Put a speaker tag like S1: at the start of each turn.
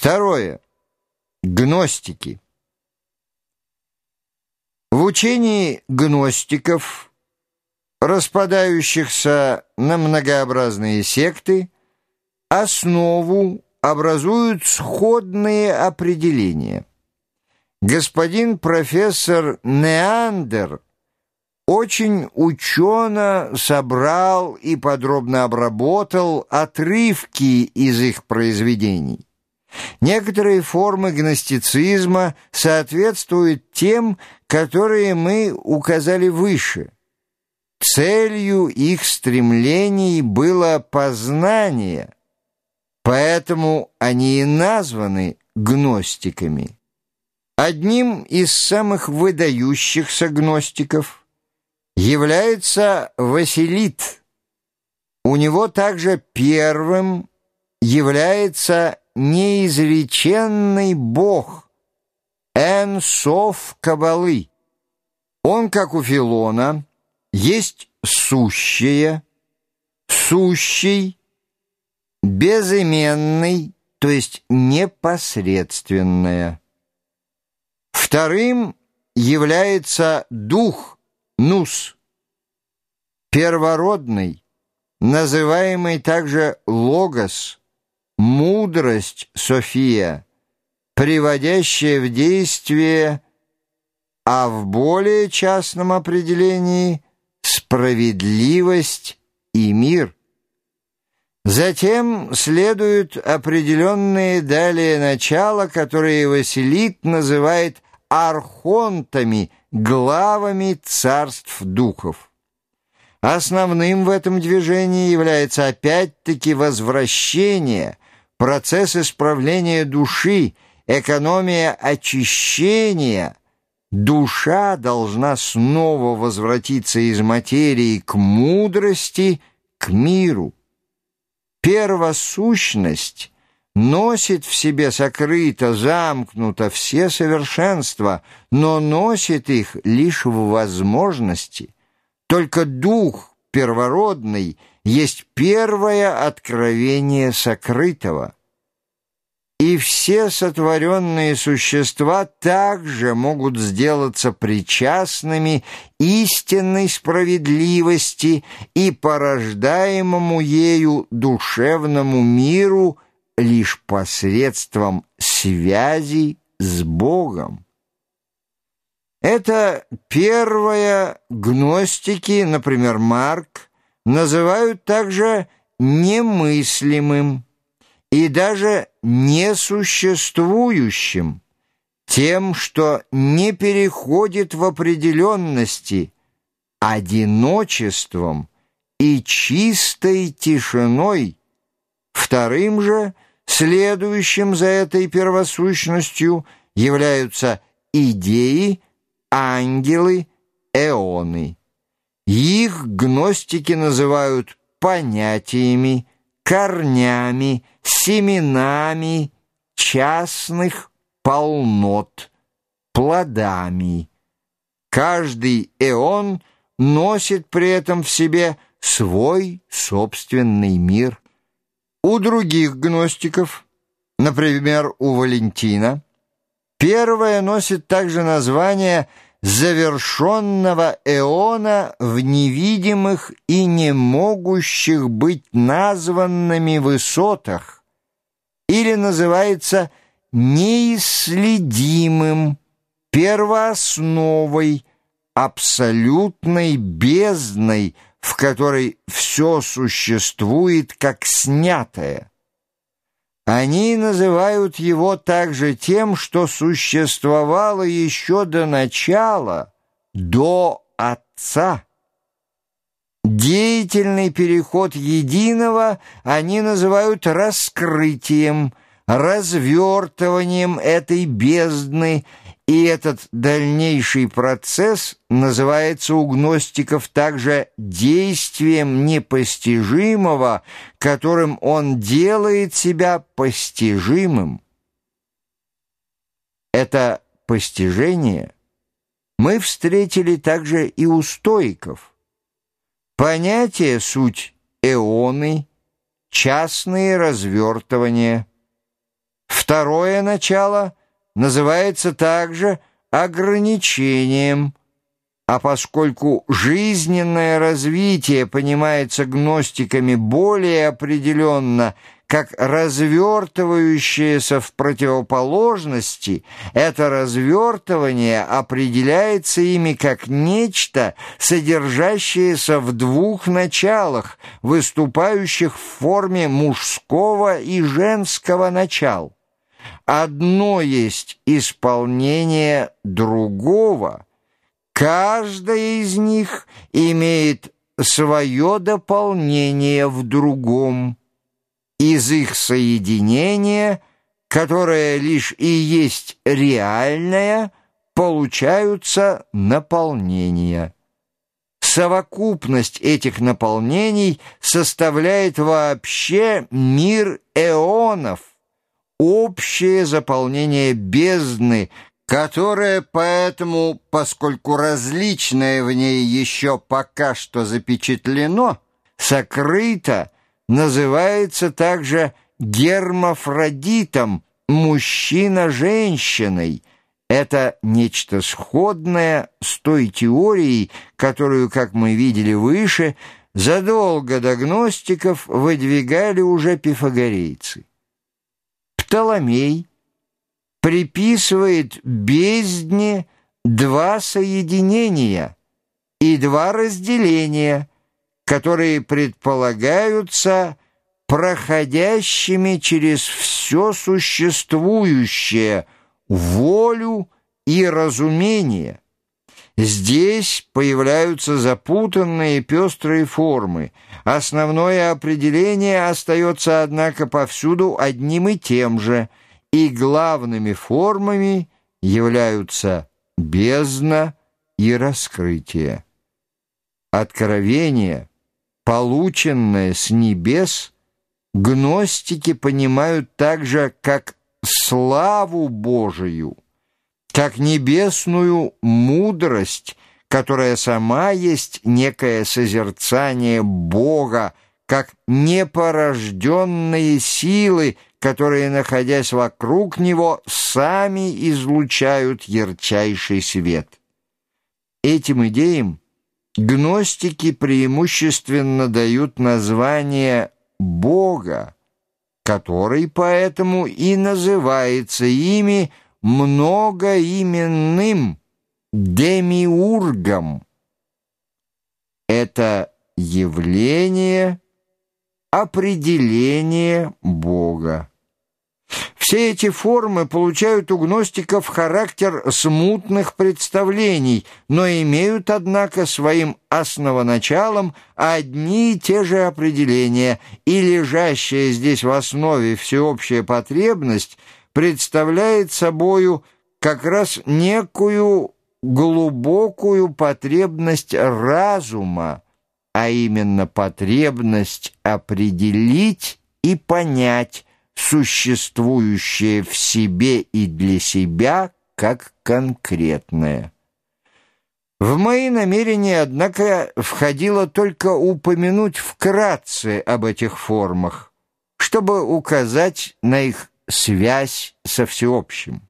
S1: Второе. Гностики. В учении гностиков, распадающихся на многообразные секты, основу образуют сходные определения. Господин профессор Неандер очень учено собрал и подробно обработал отрывки из их произведений. Некоторые формы гностицизма соответствуют тем, которые мы указали выше. Целью их стремлений было познание, поэтому они и названы гностиками. Одним из самых выдающихся гностиков является Василит. У него также первым является неизреченный Бог, Энсов Кабалы. Он, как у Филона, есть сущее, сущий, безыменный, то есть непосредственное. Вторым является дух, нус, первородный, называемый также логос, мудрость София, приводящая в действие, а в более частном определении справедливость и мир. Затем следуют определенные далее начала, которые Василит называет архонтами, главами царств духов. Основным в этом движении является опять-таки возвращение, процесс исправления души, экономия очищения. Душа должна снова возвратиться из материи к мудрости, к миру. Первосущность носит в себе сокрыто, замкнуто все совершенства, но носит их лишь в возможности – только дух первородный есть первое откровение сокрытого. И все сотворенные существа также могут сделаться причастными истинной справедливости и порождаемому ею душевному миру лишь посредством связи с Богом. Это первое гностики, например, Марк, называют также немыслимым и даже несуществующим, тем, что не переходит в определенности, одиночеством и чистой тишиной. Вторым же, следующим за этой первосущностью, являются идеи, ангелы, эоны. Их гностики называют понятиями, корнями, семенами частных полнот, плодами. Каждый эон носит при этом в себе свой собственный мир. У других гностиков, например, у Валентина, Первое носит также название завершенного эона в невидимых и не могущих быть названными высотах или называется неисследимым, первоосновой, абсолютной бездной, в которой все существует как снятое. Они называют его также тем, что существовало еще до начала, до Отца. Деятельный переход единого они называют раскрытием, развертыванием этой бездны и этот дальнейший процесс называется у гностиков также действием непостижимого, которым он делает себя постижимым. Это постижение мы встретили также и у стоиков. Понятие суть эоны, частные развертывания – Второе начало называется также ограничением, а поскольку жизненное развитие понимается гностиками более определенно как развертывающееся в противоположности, это развертывание определяется ими как нечто, содержащееся в двух началах, выступающих в форме мужского и женского начал. Одно есть исполнение другого, каждое из них имеет свое дополнение в другом. Из их соединения, которое лишь и есть реальное, получаются наполнения. Совокупность этих наполнений составляет вообще мир эонов, общее заполнение бездны, которое поэтому, поскольку различное в ней еще пока что запечатлено, сокрыто, называется также гермафродитом, мужчина-женщиной. Это нечто сходное с той теорией, которую, как мы видели выше, задолго до гностиков выдвигали уже пифагорейцы. Птоломей приписывает бездне два соединения и два разделения – которые предполагаются проходящими через все существующее, волю и разумение. Здесь появляются запутанные пестрые формы. Основное определение остается, однако, повсюду одним и тем же, и главными формами являются бездна и раскрытие. Откровение — полученное с небес, гностики понимают также как славу Божию, как небесную мудрость, которая сама есть некое созерцание Бога, как непорожденные силы, которые, находясь вокруг Него, сами излучают ярчайший свет. Этим идеям Гностики преимущественно дают название Бога, который поэтому и называется ими многоименным демиургом. Это явление, определение Бога. Все эти формы получают у гностиков характер смутных представлений, но имеют, однако, своим основоначалом одни и те же определения, и лежащая здесь в основе всеобщая потребность представляет собою как раз некую глубокую потребность разума, а именно потребность определить и понять, существующее в себе и для себя как конкретное. В мои намерения, однако, входило только упомянуть вкратце об этих формах, чтобы указать на их связь со всеобщим.